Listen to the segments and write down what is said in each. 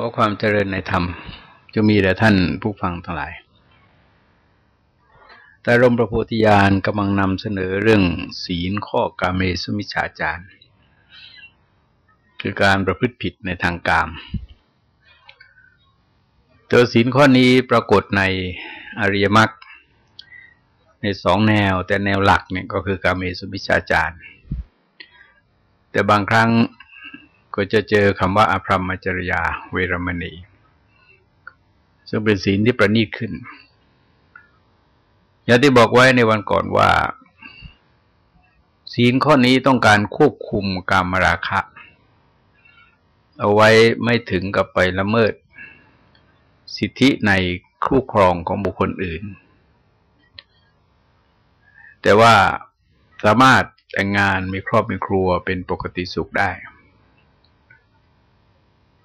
ขอความเจริญในธรรม จะมีแด่ท่านผู้ฟังทั้งหลาย แต่รมประโพธิญาณกำลังนำเสนอเรื่องศีลข้อกาเมสุมิชาจารคือการประพฤติผิดในทางกามตัวศีลข้อนี้ปรากฏในอริยมรรคในสองแนว แต่แนวหลักเนี่ยก็คือกาเมสุมิชาจารแต่บางครั้ง ก็จะเจอคำว่าอภรรมจริยาเวรมณี ซึ่งเป็นศีลที่ประณีตขึ้น อย่างที่บอกไว้ในวันก่อนว่า ศีลข้อนี้ต้องการควบคุมกามราคะ เอาไว้ไม่ถึงกับไปละเมิด สิทธิในคู่ครองของบุคคลอื่น แต่ว่าสามารถแต่งงานมีครอบมีครัวเป็นปกติสุขได้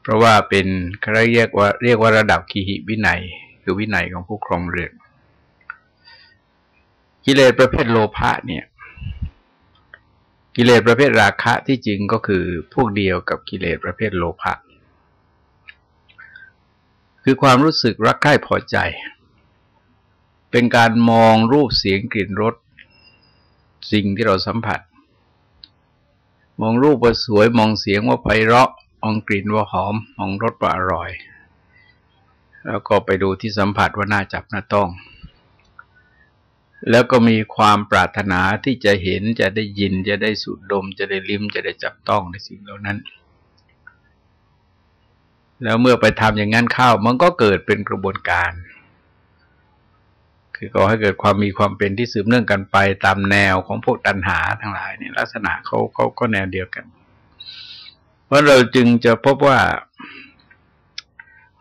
เพราะว่าเป็นเขาเรียกว่าเรียกว่าระดับกิหิวินัย คือวินัยของผู้ครองเรือนกิเลสประเภทโลภะเนี่ย กิเลสประเภทราคะที่จริงก็คือพวกเดียวกับกิเลสประเภทโลภะคือความรู้สึกรักใคร่พอใจ เป็นการมองรูปเสียงกลิ่นรสสิ่งที่เราสัมผัส มองรูปว่าสวยมองเสียงว่าไพเราะ มองกลิ่นว่าหอม มองรสว่าอร่อย แล้วก็ไปดูที่สัมผัสว่าน่าจับน่าต้อง แล้วก็มีความปรารถนาที่จะเห็นจะได้ยินจะได้สูดดม จะได้ลิ้มจะได้จับต้องในสิ่งเหล่านั้น แล้วเมื่อไปทำอย่างนั้นเข้ามันก็เกิดเป็นกระบวนการคือก็ให้เกิดความมีความเป็นที่สืบเนื่องกันไปตามแนวของพวกตัณหาทั้งหลายเนี่ยลักษณะเขาเขาก็แนวเดียวกัน ราะเราจึงจะพบว่า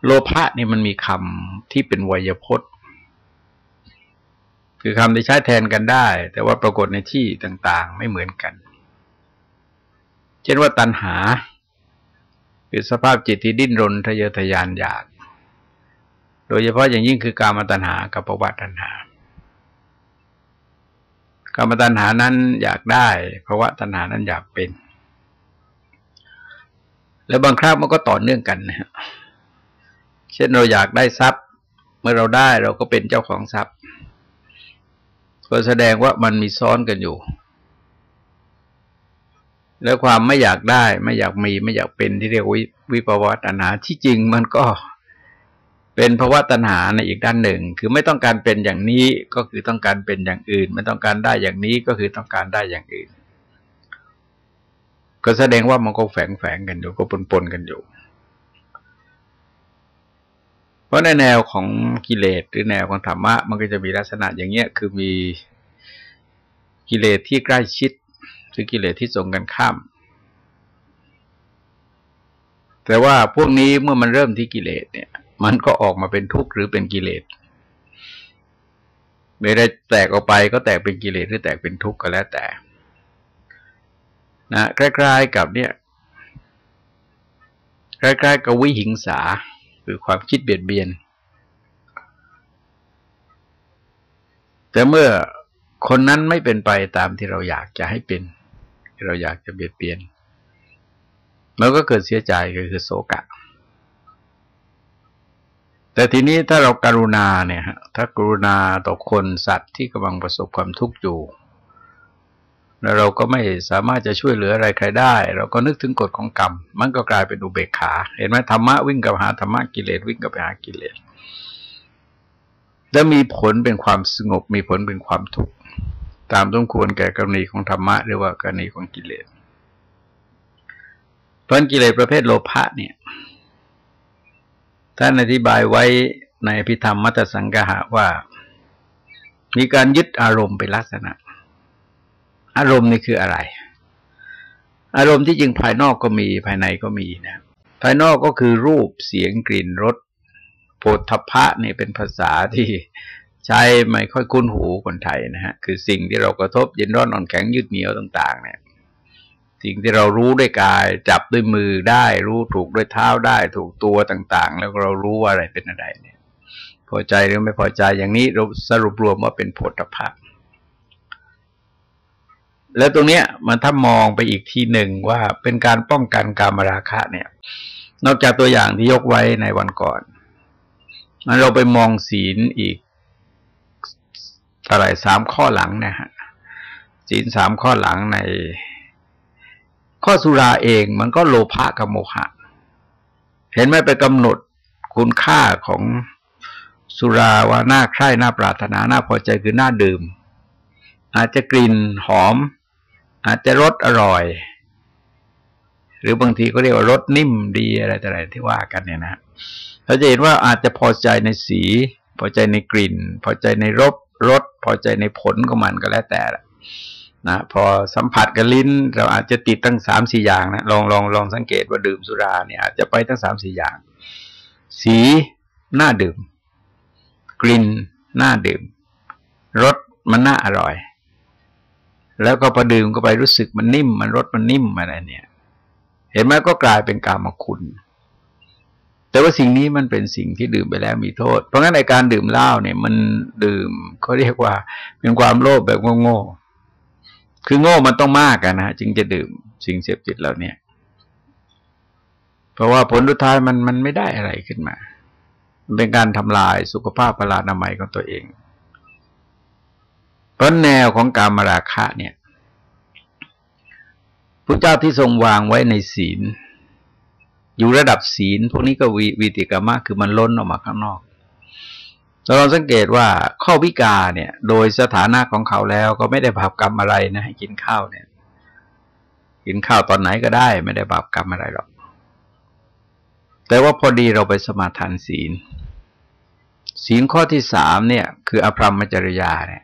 โลภะนี่มันมีคำที่เป็นวยพจน์ คือคำที่ใช้แทนกันได้ แต่ว่าปรากฏในที่ต่างๆ ไม่เหมือนกัน เช่นว่าตัณหา คือสภาพจิตที่ดิ้นรนทะเยอทะยานอยาก โดยเฉพาะอย่างยิ่งคือการมาตัณหากับประวัติตัณหาการมาตัณหานั้นอยากได้เพราะว่าตัณหานั้นอยากเป็น แล้วบางครั้งมันก็ต่อเนื่องกันนะฮะเช่นเราอยากได้ทรัพย์ เมื่อเราได้เราก็เป็นเจ้าของทรัพย์ก็แสดงว่ามันมีซ้อนกันอยู่ แล้วความไม่อยากได้ ไม่อยากมีไม่อยากเป็นที่เรียกวิวิปวัตนาที่จริงมันก็เป็นภาวะตัณหาในอีกด้านหนึ่ง คือไม่ต้องการเป็นอย่างนี้ก็คือต้องการเป็นอย่างอื่น ไม่ต้องการได้อย่างนี้ก็คือต้องการได้อย่างอื่น ก็แสดงว่ามันก็แฝงแฝงกันอยู่ก็ปนปนกันอยู่ เพราะในแนวของกิเลสหรือแนวของธรรมะมันก็จะมีลักษณะอย่างเงี้ย คือมีกิเลสที่ใกล้ชิดหรือกิเลสที่ตรงกันข้าม แต่ว่าพวกนี้เมื่อมันเริ่มที่กิเลสเนี่ย มันก็ออกมาเป็นทุกข์หรือเป็นกิเลสไม่ได้แตกออกไปก็แตกเป็นกิเลสหรือแตกเป็นทุกข์ก็แล้วแต่ นะใกล้ๆกับเนี่ยใกล้ๆกับวิหิงสา คือความคิดเบียดเบียน แต่เมื่อคนนั้นไม่เป็นไปตามที่เราอยากจะให้เป็น เราอยากจะเบียดเบียนมันก็เกิดเสียใจก็คือโศกะ แต่ทีนี้ถ้าเราการุณาเนี่ยถ้ากรุณาต่อคนสัตว์ที่กำลังประสบความทุกข์อยู่ แล้วเราก็ไม่สามารถจะช่วยเหลืออะไรใครได้ เราก็นึกถึงกฎของกรรม มันก็กลายเป็นอุเบกขา เห็นไหมธรรมะวิ่งกับหาธรรมะกิเลสวิ่งกับไปหากิเลสแล้วมีผลเป็นความสงบมีผลเป็นความทุกข์ตามต้องควรแก่กรณีของธรรมะหรือว่ากรณีของกิเลสเพราะกิเลสประเภทโลภะเนี่ยท่านอธิบายไว้ในพิธรรมมัตสังกหะว่า มีการยึดอารมณ์เป็นลักษณะ อารมณ์นี่คืออะไร อารมณ์ที่จริงภายนอกก็มีภายในก็มีนะ ภายนอกก็คือรูปเสียงกลิ่นรสโผฏฐพะนี่เป็นภาษาที่ใช้ไม่ค่อยคุ้นหูคนไทยนะฮะ คือสิ่งที่เรากระทบเย็นร้อนนอนแข็งยืดเหนียวต่าง ๆ เนี่ย สิ่งที่เรารู้ด้วยกาย จับด้วยมือได้ รู้ถูกด้วยเท้าได้ ถูกตัวต่าง ๆ แล้วเรารู้ว่าอะไรเป็นอะไรเนี่ย พอใจหรือไม่พอใจอย่างนี้เราสรุปรวมว่าเป็นโผฏฐพะ แล้วตรงเนี้ยมันถ้ามองไปอีกทีหนึ่งว่าเป็นการป้องกันการมราคะเนี่ย นอกจากตัวอย่างที่ยกไว้ในวันก่อนมันเราไปมองศีลอีกอะไรสามข้อหลังนะฮะศีลสามข้อหลังใน ข้อสุราเองมันก็โลภะกับโมหะ เห็นไหมไปกำหนดคุณค่าของสุราว่าน่าใคร่น่าปรารถนาน่าพอใจคือน่าดื่ม อาจจะกลิ่นหอม อาจจะรสอร่อย หรือบางทีก็เรียกว่ารสนิ่มดีอะไรต่ออะไรที่ว่ากันเนี่ยนะเราจะเห็นว่าอาจจะพอใจในสี พอใจในกลิ่น พอใจในรสรสพอใจในผลของมันก็แล้วแต่นะพอสัมผัสกับลิ้น เราอาจจะติดตั้งสามสี่อย่างนะลองลองลองสังเกตว่าดื่มสุราเนี่ยอาจจะไปตั้งสามสี่อย่าง สีน่าดื่ม กลิ่นน่าดื่มรสมันน่าอร่อย แล้วก็พอดื่มก็ไปรู้สึกมันนิ่ม มันรสมันนิ่มอะไรเนี่ย เห็นไหมก็กลายเป็นกามคุณ แต่ว่าสิ่งนี้มันเป็นสิ่งที่ดื่มไปแล้วมีโทษ เพราะงั้นในการดื่มเหล้าเนี่ย มันดื่มเขาเรียกว่า เป็นความโลภแบบโง่ๆคือโง่มันต้องมากนะจึงจะดื่มสิ่งเสพติดเหล่านี้เพราะว่าผลสุดท้ายมันมันไม่ได้อะไรขึ้นมา มันเป็นการทำลายสุขภาพพลานามัยของตัวเอง ราะแนวของการมาราคะเนี่ยพระเจ้าที่ทรงวางไว้ในศีล อยู่ระดับศีล พวกนี้ก็วิวิติกรรมะคือมันล้นออกมาข้างนอกเราสังเกตว่าข้อวิกาเนี่ย โดยสถานะของเขาแล้วก็ไม่ได้บาปกรรมอะไรนะให้กินข้าวเนี่ย กินข้าวตอนไหนก็ได้ไม่ได้บาปกรรมอะไรหรอก แต่ว่าพอดีเราไปสมาทานศีล ศีลข้อที่สามเนี่ย คืออภรรมจริยาเนี่ย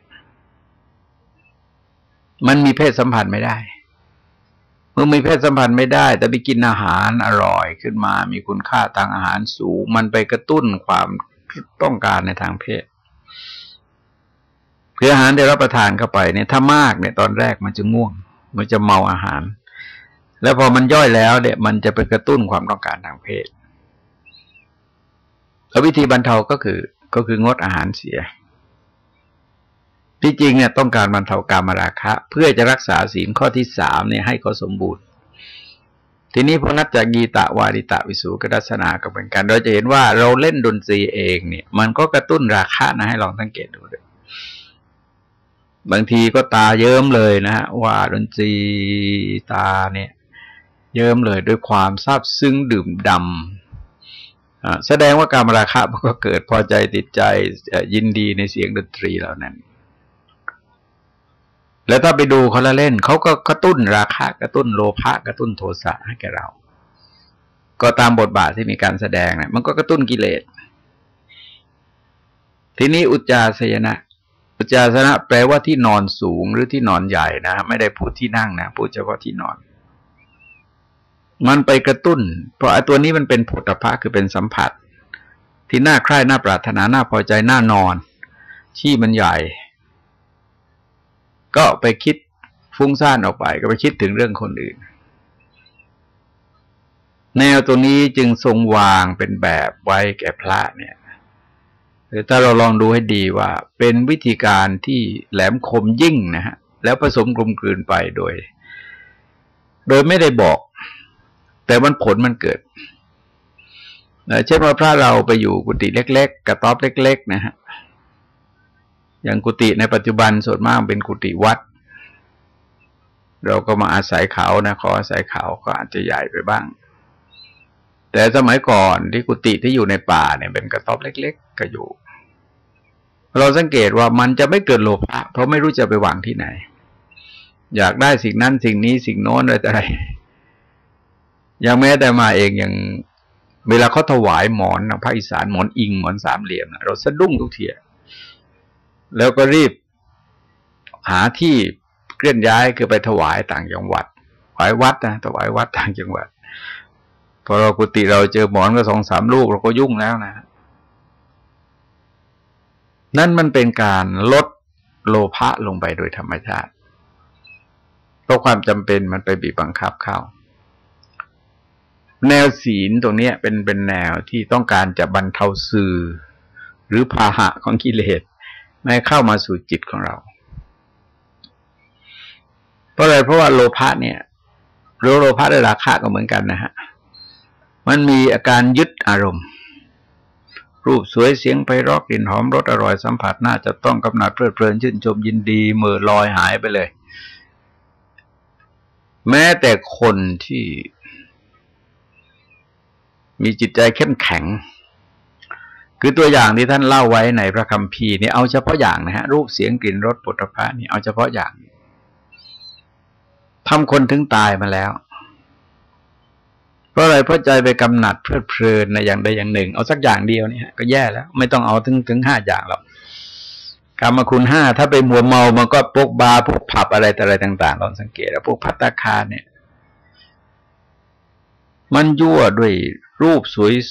มันมีเพศสัมพันธ์ไม่ได้ เมื่อมีเพศสัมพันธ์ไม่ได้ แต่ไปกินอาหารอร่อยขึ้นมา มีคุณค่าทางอาหารสูง มันไปกระตุ้นความต้องการในทางเพศเพื่ออาหารได้รับประทานเข้าไปเนี่ยถ้ามากเนี่ยตอนแรกมันจะง่วง มันจะเมาอาหาร แล้วพอมันย่อยแล้วเนี่ย มันจะไปกระตุ้นความต้องการทางเพศแล้ววิธีบรรเทาก็คือก็คืองดอาหารเสีย ที่จริงเนี่ยต้องการบรรเทาการมราคะ เพื่อจะรักษาศีลข้อที่สามเนี่ยให้เขาสมบูรณ์ ทีนี้พอนับจากกีตะวาริตะวิสูกดัสนาก็เป็นกัน เราจะเห็นว่าเราเล่นดนตรีเองเนี่ย มันก็กระตุ้นราคะนะให้ลองสังเกตดูด้วยบางทีก็ตาเยิ้มเลยนะฮะว่าดนตรีตาเนี่ย เยิ้มเลยด้วยความซาบซึ้งดื่มดำแสดงว่าการมราคะมันก็เกิดพอใจติดใจยินดีในเสียงดนตรีเหล่านั้น แล้วถ้าไปดูเขาละเล่นเขาก็กระตุ้นราคะกระตุ้นโลภะกระตุ้นโทสะให้แกเรา ก็ตามบทบาทที่มีการแสดงนะมันก็กระตุ้นกิเลส ทีนี้อุจจาสยนะอุจจาสนะแปลว่าที่นอนสูงหรือที่นอนใหญ่นะไม่ได้พูดที่นั่งนะพูดเฉพาะที่นอน มันไปกระตุ้น เพราะไอ้ตัวนี้มันเป็นผลพะคือเป็นสัมผัส ที่น่าใคร่น่าปรารถนาน่าพอใจน่านอน ที่มันใหญ่ ก็ไปคิดฟุ้งซ่านออกไป ก็ไปคิดถึงเรื่องคนอื่น แนวตัวนี้จึงทรงวางเป็นแบบไว้แก่พระเนี่ยหรือถ้าเราลองดูให้ดีว่า เป็นวิธีการที่แหลมคมยิ่งนะฮะแล้วผสมกลมกลืนไปโดย โดยไม่ได้บอก แต่มันผลมันเกิดเช่นว่าพระเราไปอยู่กุฏิเล็ก ๆ กระต๊อบเล็ก ๆ นะฮะ อย่างกุฏิในปัจจุบันส่วนมากเป็นกุฏิวัด เราก็มาอาศัยเขานะขออาศัยเขาก็อาจจะใหญ่ไปบ้าง แต่สมัยก่อนที่กุฏิที่อยู่ในป่าเนี่ยเป็นกระต๊อบเล็ก ๆ ก็อยู่ เราสังเกตว่ามันจะไม่เกิดโลภะเพราะไม่รู้จะไปหวางที่ไหน อยากได้สิ่งนั้นสิ่งนี้สิ่งโน้นอะไรอย่างแม้แต่มาเองอย่างเวลาเขาถวายหมอนภาคอีสานหมอนอิงหมอนสามเหลี่ยมเราสะดุ้งทุกที แล้วก็รีบหาที่เคลื่อนย้ายคือไปถวายต่างจังหวัดถวายวัดนะถวายวัดต่างจังหวัดพอเรากุฏิเราเจอหมอนก็สองสามลูกเราก็ยุ่งแล้วนะนั่นมันเป็นการลดโลภะลงไปโดยธรรมชาติเพราะความจำเป็นมันไปบีบบังคับเข้า แนวศีลตรงนี้เป็นเป็นแนวที่ต้องการจะบรรเทาสื่อ หรือพาหะของกิเลส ไม่เข้ามาสู่จิตของเรา เพราะอะไรเพราะว่าโลภะเนี่ยรู้โลภะและราคะก็เหมือนกันนะฮะมันมีอาการยึดอารมณ์ รูปสวยเสียงไปรอกกลิ่นหอมรสอร่อยสัมผัสน่าจะต้องกำหนัดเพลิดเพลินชื่นชมยินดีเมื่อลอยหายไปเลย แม้แต่คนที่มีจิตใจเข้มแข็ง คือตัวอย่างที่ท่านเล่าไว้ในพระคัมภีร์นี่เอาเฉพาะอย่างนะฮะ รูปเสียงกลิ่นรสปุถะพระนี่เอาเฉพาะอย่างทำคนถึงตายมาแล้ว เพราะอะไรเพราะใจไปกำหนัดเพลิดเพลินในอย่างใดอย่างหนึ่ง เอาสักอย่างเดียวนี่ก็แย่แล้ว ไม่ต้องเอาถึงถึงห้าอย่างหรอกกรรมคุณห้าถ้าไปมัวเมามันก็พวกบาร์พวกผับอะไรแต่อะไรต่างๆลองสังเกตแล้วพวกพัตตาคารเนี่ย มันยั่วด้วย รูป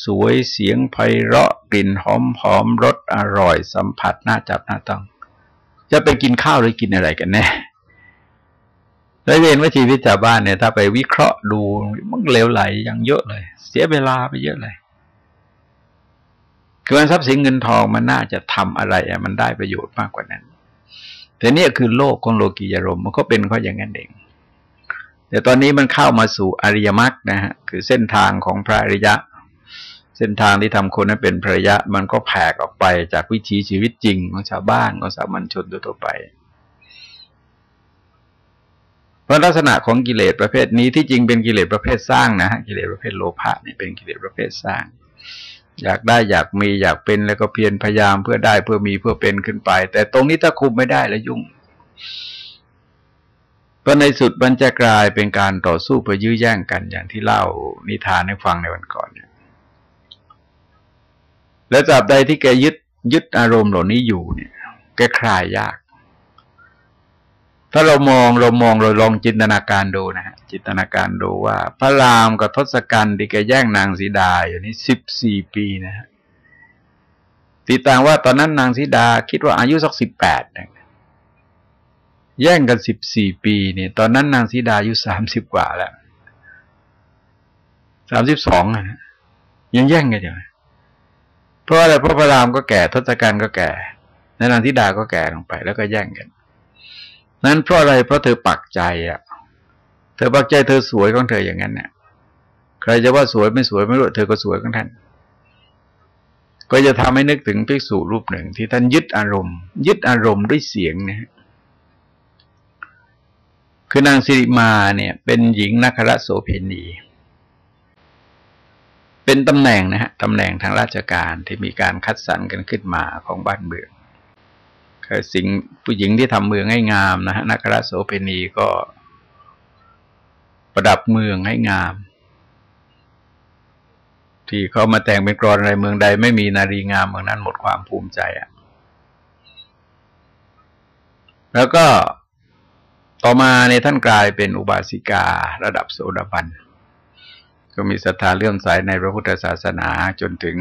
สวยๆ เสียงไพเราะ กลิ่นหอมหอมรสอร่อย สัมผัสน่าจับน่าต้อง จะไปกินข้าวหรือกินอะไรกันแน่แล้วเห็นว่าชีวิตชาวบ้านเนี่ย ถ้าไปวิเคราะห์ดูมันเลวไหลอย่างเยอะเลย เสียเวลาไปเยอะเลยคือมันทรัพย์สินเงินทองมันน่าจะทำอะไรอะมันได้ประโยชน์มากกว่านั้น แต่เนี่ยคือโลกของโลกียารมมันก็เป็นข้ออย่างนั้นเอง แต่ตอนนี้มันเข้ามาสู่อริยมรรคนะฮะคือเส้นทางของพระอริยะ เส้นทางที่ทำคนให้เป็นพระอริยะ มันก็แผ่ออกไปจากวิถีชีวิตจริงของชาวบ้านของสามัญชนทั่วไปเพราะลักษณะของกิเลสประเภทนี้ที่จริงเป็นกิเลสประเภทสร้างนะฮะกิเลสประเภทโลภะนี่เป็นกิเลสประเภทสร้าง อยากได้อยากมีอยากเป็นแล้วก็เพียรพยายามเพื่อได้เพื่อมีเพื่อเป็นขึ้นไป แต่ตรงนี้ถ้าคุมไม่ได้แล้วยุ่ง เพราะในสุดมันจะกลายเป็นการต่อสู้เพื่อยื้อแย่งกันอย่างที่เล่านิทานให้ฟังในวันก่อนเนี่ยแล้วตราบใดที่แกยึดยึดอารมณ์เหล่านี้อยู่เนี่ย แกคลายยาก ถ้าเรามองเรามองเราลองจินตนาการดูนะฮะจินตนาการดูว่า พระรามกับทศกัณฐ์ที่แกแย่งนางสีดาอยู่นี่สิบสี่ปีนะฮะตีต่างว่าตอนนั้นนางสีดาคิดว่าอายุสักสิบแปด แย่งกันสิบสี่ปีเนี่ยตอนนั้นนางสีดาอายุสามสิบกว่าแล้วสามสิบสองอะยังแย่งกันอยู่เพราะอะไรเพราะพระรามก็แก่ทศกัณฐ์ก็แก่นางสีดาก็แก่ลงไป แล้วก็แย่งกัน นั้นเพราะอะไรเพราะเธอปักใจอะ เธอปักใจเธอสวยของเธออย่างนั้นเนี่ยใครจะว่าสวยไม่สวยไม่รู้เธอก็สวยของท่านก็จะทำให้นึกถึงภิกษุรูปหนึ่งที่ท่านยึดอารมณ์ ยึดอารมณ์ด้วยเสียงนะ คือนางสิริมาเนี่ย เป็นหญิงนักรโสเพณี เป็นตำแหน่งนะฮะตำแหน่งทางราชการที่มีการคัดสรรกันขึ้นมาของบ้านเมืองสิ่งผู้หญิงที่ทำเมืองให้งามนะฮะนักรโสเพณีก็ประดับเมืองให้งาม ที่เขามาแต่งเป็นกรอนอะไรเมืองใด ไม่มีนารีงามเมืองนั้นหมดความภูมิใจอะ่ะ แล้วก็ ต่อมาในท่านกลายเป็นอุบาสิการะดับโสดาบัน ก็มีศรัทธาเลื่อมใสในพระพุทธศาสนาจนถึง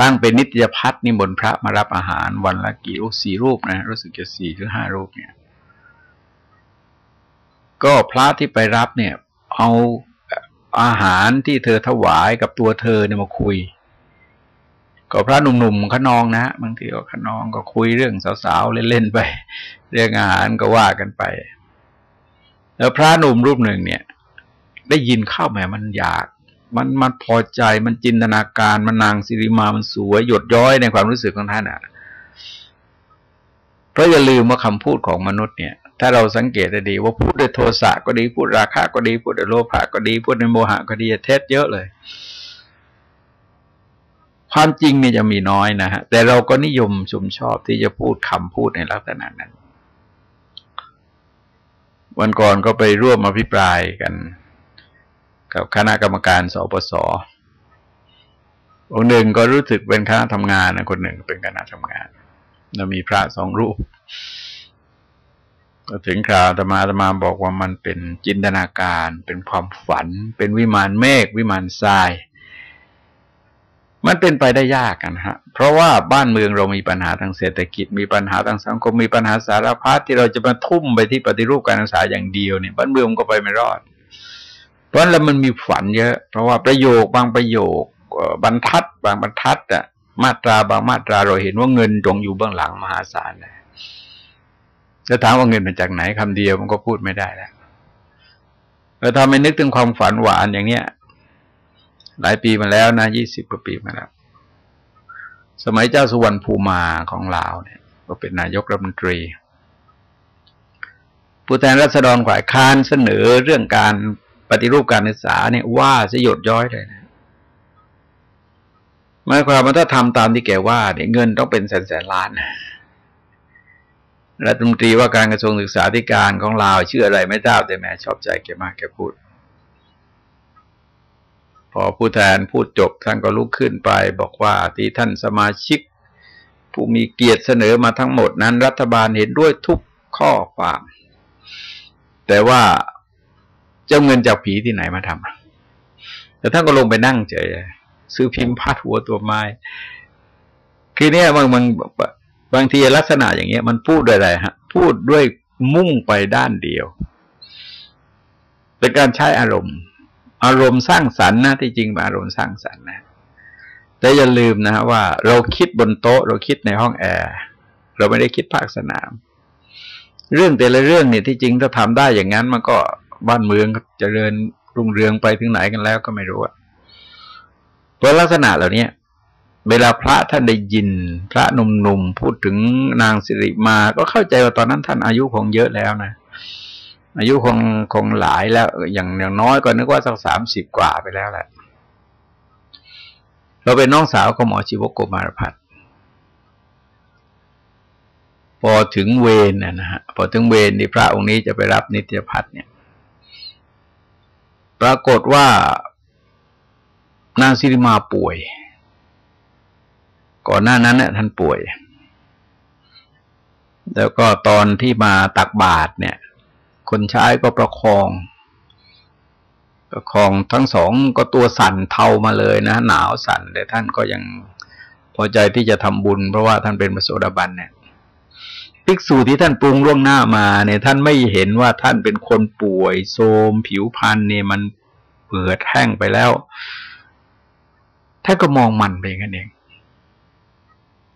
ตั้งเป็นนิตยพัฒน์นิมนต์พระมารับอาหารวันละกี่รูปสี่รูปนะ รู้สึกจะสี่หรือห้ารูปเนี่ย ก็พระที่ไปรับเนี่ย เอาอาหารที่เธอถวายกับตัวเธอเนี่ยมาคุย ก็พระหนุ่มๆขนองนะบางทีก็ขนองก็คุยเรื่องสาวๆเล่นๆไป เรื่องอาหารก็ว่ากันไป แล้วพระหนุ่มรูปหนึ่งเนี่ย ได้ยินข้าวแม่มันอยาก มันมันพอใจมันจินตนาการมันนางสิริมามันสวยหยดย้อยในความรู้สึกของท่านอะเพราะอย่าลืมว่าคำพูดของมนุษย์เนี่ย ถ้าเราสังเกตดีว่าพูดด้วยโทสะก็ดีพูดราคะก็ดีพูดด้วยโลภะก็ดีพูดด้วยโมหะก็ดีเท็จเยอะเลย ความจริงเนี่ยจะมีน้อยนะฮะแต่เราก็นิยมชมชอบที่จะพูดคำพูดในลักษณะนั้น วันก่อนก็ไปร่วมอภิปรายกัน กับคณะกรรมการสปสองหนึ่งก็รู้สึกเป็นคณะทำงานนะคนหนึ่งเป็นคณะทำงานแล้วมีพระสองรูปก็ถึงคราวธรรมาธรรมาบอกว่ามันเป็นจินตนาการ เป็นความฝัน เป็นวิมานเมฆวิมานทราย มันเป็นไปได้ยากกันฮะ เพราะว่าบ้านเมืองเรามีปัญหาทางเศรษฐกิจ มีปัญหาทางสังคม มีปัญหาสารพัดที่เราจะมาทุ่มไปที่ปฏิรูปการศึกษาอย่างเดียวเนี่ยบ้านเมืองก็ไปไม่รอด เพราะแล้วมันมีฝันเยอะ เพราะว่าประโยคบางประโยคบรรทัด บางบรรทัดอะมาตราบางมาตราเราเห็นว่าเงินตรงอยู่เบื้องหลังมหาศาลเลยจะถามว่าเงินมาจากไหนคำเดียวมันก็พูดไม่ได้แล้วแล้วถ้าไม่นึกถึงความฝันหวานอย่างเนี้ย หลายปีมาแล้วนะยี่สิบกว่าปีมาแล้ว สมัยเจ้าสุวรรณภูมาของลาวเนี่ย ก็เป็นนายกรัฐมนตรี ผู้แทนรัษฎรขวายค้านเสนอเรื่องการปฏิรูปการศึกษาเนี่ยว่าจะหยดย้อยเลยนะหมายความว่าถ้าทำตามที่แกว่าเนี่ยเงินต้องเป็นแสนแสนล้านรัฐมนตรีว่าการกระทรวงศึกษาธิการของลาวชื่ออะไรไม่ทราบแต่แม่ชอบใจแกมากแกพูด พอผู้แทนพูดจบท่านก็ลุกขึ้นไป บอกว่าที่ท่านสมาชิก ผู้มีเกียรติเสนอมาทั้งหมดนั้น รัฐบาลเห็นด้วยทุกข้อความ แต่ว่าเจ้าเงินจากผีที่ไหนมาทำแต่ท่านก็ลงไปนั่งเฉยซื้อพิมพ์พาดหัวตัวไม้คือเนี่ยบางบางบางทีลักษณะอย่างเงี้ย มันพูดด้วยอะไรฮะ พูดด้วยมุ่งไปด้านเดียว เป็นการใช้อารมณ์ อารมณ์สร้างสรรค์นะที่จริงเป็นอารมณ์สร้างสรรค์นะ แต่อย่าลืมนะว่า เราคิดบนโต๊ะ เราคิดในห้องแอร์เราไม่ได้คิดภาคสนาม เรื่องแต่ละเรื่องเนี่ยที่จริงถ้าทำได้อย่างนั้นมันก็บ้านเมืองเจริญรุ่งเรืองไปถึงไหนกันแล้วก็ไม่รู้อะเพราะลักษณะเหล่านี้เวลาพระท่านได้ยิน พระหนุ่มๆพูดถึงนางสิริมา ก็เข้าใจว่าตอนนั้นท่านอายุคงเยอะแล้วนะ อายุคงคงหลายแล้ว อย่างอย่างน้อยก็นึกว่าสักสามสิบกว่าไปแล้วแหละ เราเป็นน้องสาวของหมอชีวโกมารพัฒพอถึงเวรนะฮะพอถึงเวรที่พระองค์นี้จะไปรับนิตยพัฒน์เนี่ย ปรากฏว่านางสิริมาป่วย ก่อนหน้านั้นเนี่ยท่านป่วย แล้วก็ตอนที่มาตักบาตรเนี่ย คนใช้ก็ประคองประคองทั้งสองก็ตัวสั่นเทามาเลยนะ หนาวสั่นแต่ท่านก็ยังพอใจที่จะทำบุญ เพราะว่าท่านเป็นพระโสดาบันเนี่ยภิกษุที่ท่านปรุงล่วงหน้ามาเนี่ยท่านไม่เห็นว่าท่านเป็นคนป่วยโทมผิวพรรณเนี่ยมันเปื่อยแห้งไปแล้วท่านก็มองมันไปอย่างนั้นเอง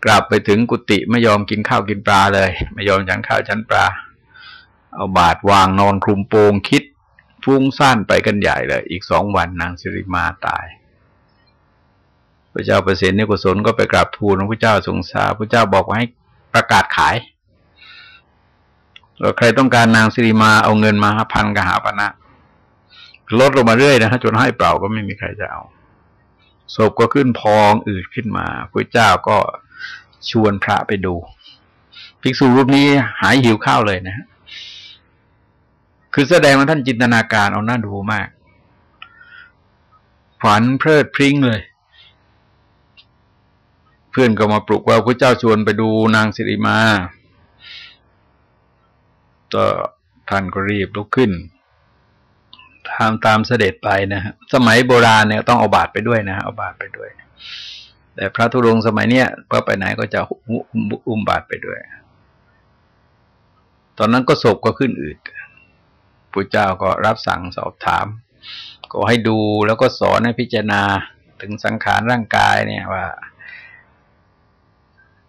กลับไปถึงกุฏิไม่ยอมกินข้าวกินปลาเลย ไม่ยอมฉันข้าวฉันปลา เอาบาดวางนอนคลุมโปงคิดฟุ้งซ่านไปกันใหญ่เลย อีกสองวันนางสิริมาตาย พระเจ้าประสิทธิ์นิกุศลก็ไปกราบทูลพระเจ้าทรงสาพระเจ้าบอกว่าให้ประกาศขายแล้วใครต้องการนางสิริมาเอาเงินมาพันกหาปณะลดลงมาเรื่อยนะฮะจนให้เปล่าก็ไม่มีใครจะเอาศพก็ขึ้นพองอืดขึ้นมาพระเจ้าก็ชวนพระไปดู ภิกษุรูปนี้หายหิวข้าวเลยนะ คือแสดงว่าท่านจินตนาการเอาหน้าดูมาก ฝันเพลิดพริ้งเลย เพื่อนก็มาปลุกว่าพระเจ้าชวนไปดูนางสิริมาก็ท่านก็รีบลุกขึ้นตามตามเสด็จไปนะฮะสมัยโบราณเนี่ยต้องเอาบาตรไปด้วยนะเอาบาตรไปด้วย แต่พระธุดงสมัยเนี้ยพอไปไหนก็จะอุ้มบาตรไปด้วย ตอนนั้นก็ศพก็ขึ้นอืด พระเจ้าก็รับสั่งสอบถาม ก็ให้ดูแล้วก็สอนให้พิจารณาถึงสังขารร่างกายเนี่ยว่า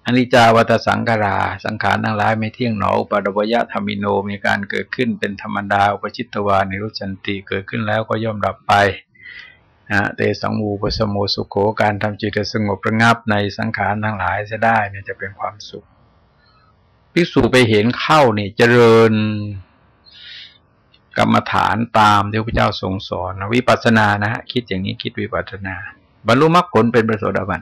อนิจจาวัตสังขารา สังขารทั้งหลายไม่เที่ยงหนออุปาดวยะธรรมิโนมีการเกิดขึ้นเป็นธรรมดาอุปชิตวานิรุจันติเกิดขึ้นแล้วก็ย่อมดับไปนะเตสังวูปสมุสุโขการทำจิตสงบระงับในสังขารทั้งหลายจะได้เนี่ยจะเป็นความสุขพิสูจไปเห็นเข้านี่เจริญ กรรมฐานตามที่พระเจ้าทรงสอนวิปัสสนานะฮะคิดอย่างนี้คิดวิปัสสนา บรรลุมรรคผลเป็นประโสดาบัน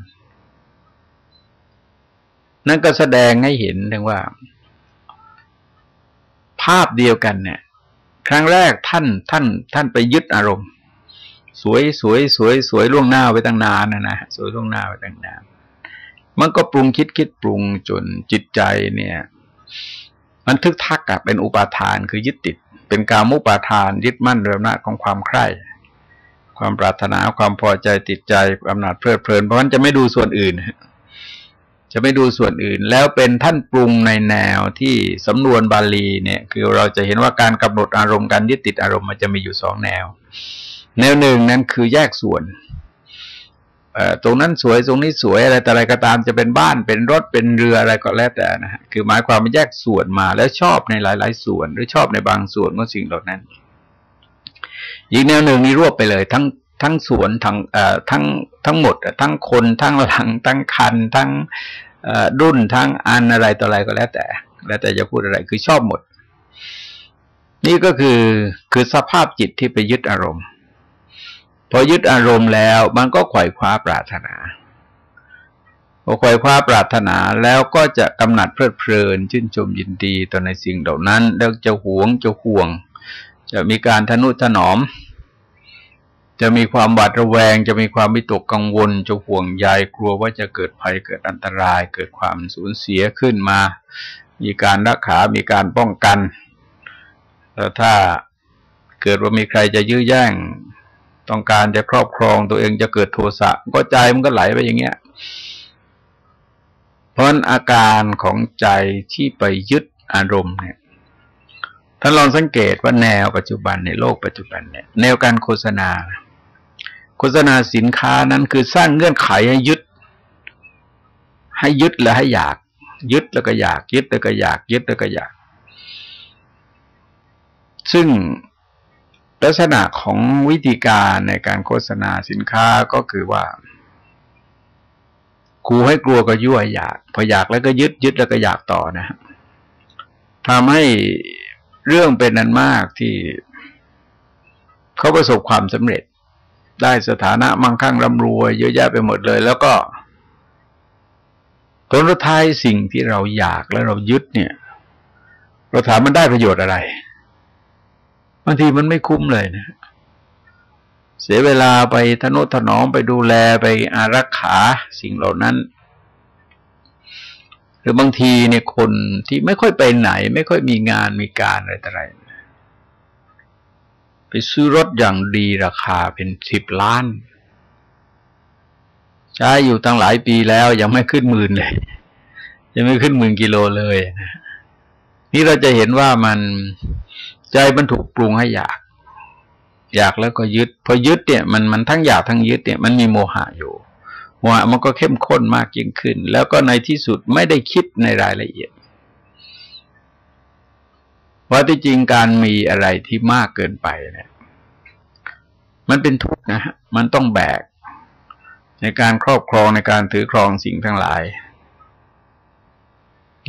นั่นก็แสดงให้เห็นถึงว่า ภาพเดียวกันเนี่ย ครั้งแรกท่านท่านท่านไปยึดอารมณ์ สวยสวยสวยสวยล่วงหน้าไปตั้งนานนะนะสวยล่วงหน้าไปตั้งนานมันก็ปรุงคิดคิดปรุงจนจิตใจเนี่ย มันทึกทักอะเป็นอุปาทานคือยึดติด เป็นการมุปาทานยึดมั่นเรือหน้าของความใคร่ความปรารถนาความพอใจติดใจอำนาจเพลิดเพลิน เพราะฉะนั้นจะไม่ดูส่วนอื่น จะไม่ดูส่วนอื่น แล้วเป็นท่านปรุงในแนวที่สำนวนบาลีเนี่ย คือเราจะเห็นว่าการกำหนดอารมณ์การยึดติดอารมณ์มันจะมีอยู่สองแนว แนวหนึ่งนั้นคือแยกส่วน ตรงนั้นสวยตรงนี้สวยอะไรแต่อะไรก็ตามจะเป็นบ้านเป็นรถเป็นเรืออะไรก็แล้วแต่นะฮะคือหมายความว่าแยกส่วนมาแล้วชอบในหลาย ๆ ส่วน หรือชอบในบางส่วนของสิ่งเหล่านั้น อีกแนวหนึ่งนี่รวบไปเลย ทั้งทั้งสวนทั้งเอ่อทั้งทั้งหมด ทั้งคนทั้งหลังทั้งคัน ทั้งรุ่นทั้งอันอะไรต่ออะไรก็แล้วแต่ แล้วแต่จะพูดอะไรคือชอบหมด นี่ก็คือคือสภาพจิตที่ไปยึดอารมณ์ พอยึดอารมณ์แล้วมันก็ไขว่คว้าปรารถนาพอไขว่คว้าปรารถนาแล้วก็จะกำหนัดเพลิดเพลิน ชื่นชมยินดีต่อในสิ่งเหล่านั้น แล้วจะหวงจะห่วง จะมีการทนุถนอม จะมีความบาดระแวง จะมีความวิตกกังวล จะห่วงใยกลัวว่าจะเกิดภัยเกิดอันตราย เกิดความสูญเสียขึ้นมา มีการรักษา มีการป้องกันแล้วถ้าเกิดว่ามีใครจะยื้อแย่ง ต้องการจะครอบครองตัวเองจะเกิดโทสะก็ใจมันก็ไหลไปอย่างเงี้ย เพราะอาการของใจที่ไปยึดอารมณ์เนี่ยท่านลองสังเกตว่าแนวปัจจุบันในโลกปัจจุบันเนี่ย แนวการโฆษณา โฆษณาสินค้านั้นคือสร้างเงื่อนไขให้ยึด ให้ยึดและให้อยาก ยึดแล้วก็อยาก ยึดแล้วก็อยาก ยึดแล้วก็อยาก ซึ่ง ลักษณะของวิธีการในการโฆษณาสินค้าก็คือว่าครูให้กลัวก็ยั่วอยาก พออยากแล้วก็ยึดยึดแล้วก็อยากต่อนะทำให้เรื่องเป็นนั้นมากที่เขาประสบความสำเร็จ ได้สถานะมั่งคั่งร่ำรวย เยอะแยะไปหมดเลย แล้วก็ผลท้ายสิ่งที่เราอยากและเรายึดเนี่ย เราถามมันได้ประโยชน์อะไร บางทีมันไม่คุ้มเลยนะ เสียเวลาไปทนุถนอมไปดูแลไปอารักขาสิ่งเหล่านั้น หรือบางทีเนี่ยคนที่ไม่ค่อยไปไหน ไม่ค่อยมีงานมีการอะไรต่ออะไรไปซื้อรถอย่างดีราคาเป็นสิบล้าน ใช้อยู่ตั้งหลายปีแล้วยังไม่ขึ้นหมื่นเลย ยังไม่ขึ้นหมื่นกิโลเลย นี่เราจะเห็นว่ามัน ใจมันถูกปรุงให้อยาก อยากแล้วก็ยึด พอยึดเนี่ยมันมันทั้งอยากทั้งยึดเนี่ยมันมีโมหะอยู่โมหะมันก็เข้มข้นมากยิ่งขึ้น แล้วก็ในที่สุดไม่ได้คิดในรายละเอียดว่าที่จริงการมีอะไรที่มากเกินไปเนี่ย มันเป็นทุกข์นะฮะมันต้องแบก ในการครอบครองในการถือครองสิ่งทั้งหลาย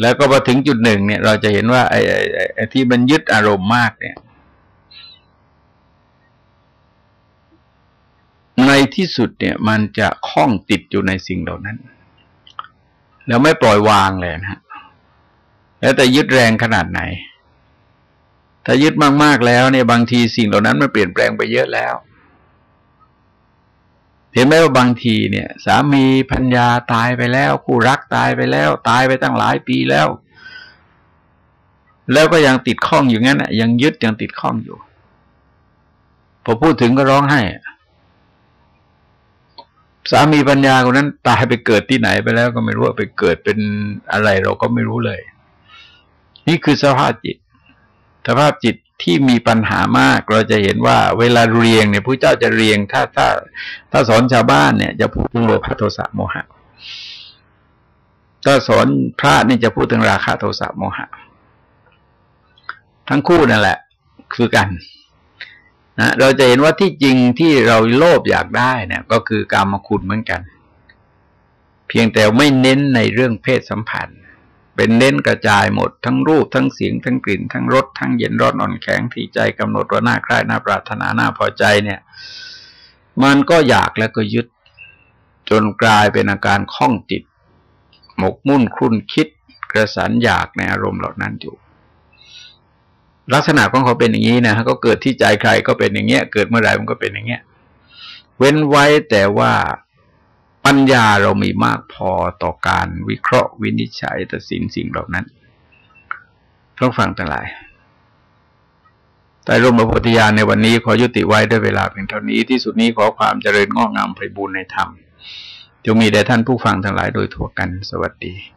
แล้วก็พอถึงจุดหนึ่งเนี่ย เราจะเห็นว่าไอ้ไอ้ที่มันยึดอารมณ์มากเนี่ย ในที่สุดเนี่ยมันจะคล้องติดอยู่ในสิ่งเหล่านั้น แล้วไม่ปล่อยวางเลยนะแล้วแต่ยึดแรงขนาดไหน ถ้ายึดมากๆแล้วเนี่ยบางทีสิ่งเหล่านั้นมันเปลี่ยนแปลงไปเยอะแล้ว เห็นไหมว่าบางทีเนี่ย สามีพัญญาตายไปแล้ว คู่รักตายไปแล้ว ตายไปตั้งหลายปีแล้ว แล้วก็ยังติดข้องอยู่งั้นอะ ยังยึดยังติดข้องอยู่ พอพูดถึงก็ร้องไห้สามีปัญญาคนนั้นตายไปเกิดที่ไหนไปแล้วก็ไม่รู้ไปเกิดเป็นอะไรเราก็ไม่รู้เลย นี่คือสภาพจิต สภาพจิต ที่มีปัญหามากเราจะเห็นว่าเวลาเรียงเนี่ยพระเจ้าจะเรียงถ้าถ้า ถ้าสอนชาวบ้านเนี่ย จะพูดถึงโลภะโทสะโมหะ ถ้าสอนพระนี่จะพูดถึงราคะโทสะโมหะ ทั้งคู่นั่นแหละ คือกันนะเราจะเห็นว่าที่จริงที่เราโลภอยากได้เนี่ย ก็คือกรรมคุณเหมือนกัน เพียงแต่ไม่เน้นในเรื่องเพศสัมพันธ์ เป็นเน้นกระจายหมดทั้งรูปทั้งเสียงทั้งกลิ่น ทั้งรสทั้งเย็นร้อนอ่อนแข็งที่ใจกำหนดว่าหน่าใคร่น่าปรารถนาหน่าพอใจเนี่ย มันก็อยากแล้วก็ยึด จนกลายเป็นอาการคล้องจิตหมกมุ่นครุ่นคิดกระสันอยากในอารมณ์เหล่านั้นอยู่ ลักษณะของเขาเป็นอย่างนี้นะก็เกิดที่ใจใครก็เป็นอย่างเงี้ย เกิดเมื่อไหร่มันก็เป็นอย่างเงี้ย เว้นไว้แต่ว่า ปัญญาเรามีมากพอต่อการวิเคราะห์วินิจฉัยตัดสินสิ่งเหล่านั้นต้องฟังทั้งหลายแต่ร่มพระพุทธญาณในวันนี้ขอยุติไว้ด้วยเวลาเพียงเท่านี้ที่สุดนี้ขอความเจริญงอกงามไพบูรณ์ในธรรมจงมีแด่ท่านผู้ฟังทั้งหลายโดยทั่วกันสวัสดี